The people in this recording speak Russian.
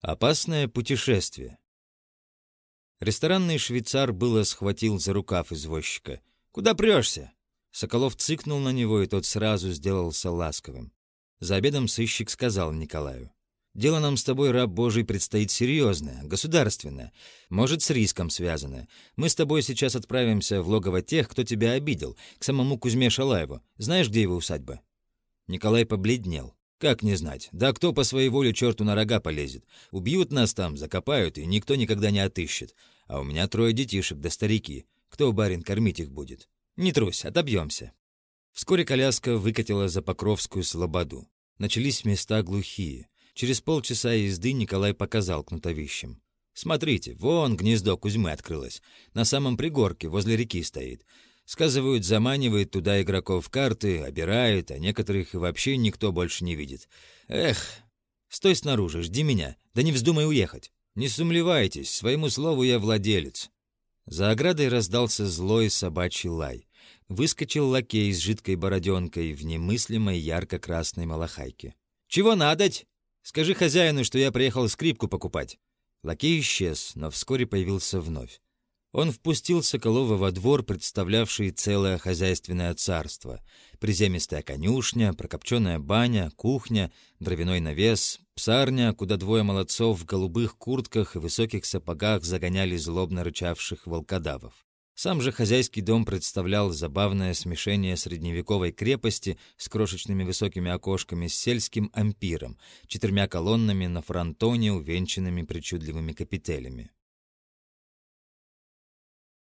Опасное путешествие. Ресторанный швейцар было схватил за рукав извозчика. «Куда прешься?» Соколов цыкнул на него, и тот сразу сделался ласковым. За обедом сыщик сказал Николаю. «Дело нам с тобой, раб Божий, предстоит серьезное, государственное, может, с риском связанное. Мы с тобой сейчас отправимся в логово тех, кто тебя обидел, к самому Кузьме Шалаеву. Знаешь, где его усадьба?» Николай побледнел. «Как не знать? Да кто по своей воле черту на рога полезет? Убьют нас там, закопают, и никто никогда не отыщет. А у меня трое детишек да старики. Кто, барин, кормить их будет? Не трусь, отобьемся». Вскоре коляска выкатила за Покровскую слободу. Начались места глухие. Через полчаса езды Николай показал кнутовищем. «Смотрите, вон гнездо Кузьмы открылось. На самом пригорке, возле реки стоит. Сказывают, заманивает туда игроков карты, обирает, а некоторых и вообще никто больше не видит. Эх, стой снаружи, жди меня, да не вздумай уехать. Не сумлевайтесь, своему слову я владелец». За оградой раздался злой собачий лай. Выскочил лакей с жидкой бороденкой в немыслимой ярко-красной малахайке. «Чего надоть? Скажи хозяину, что я приехал скрипку покупать». Лакей исчез, но вскоре появился вновь. Он впустил Соколова во двор, представлявший целое хозяйственное царство. Приземистая конюшня, прокопченная баня, кухня, дровяной навес, псарня, куда двое молодцов в голубых куртках и высоких сапогах загоняли злобно рычавших волкодавов. Сам же хозяйский дом представлял забавное смешение средневековой крепости с крошечными высокими окошками с сельским ампиром, четырьмя колоннами на фронтоне, увенчанными причудливыми капителями.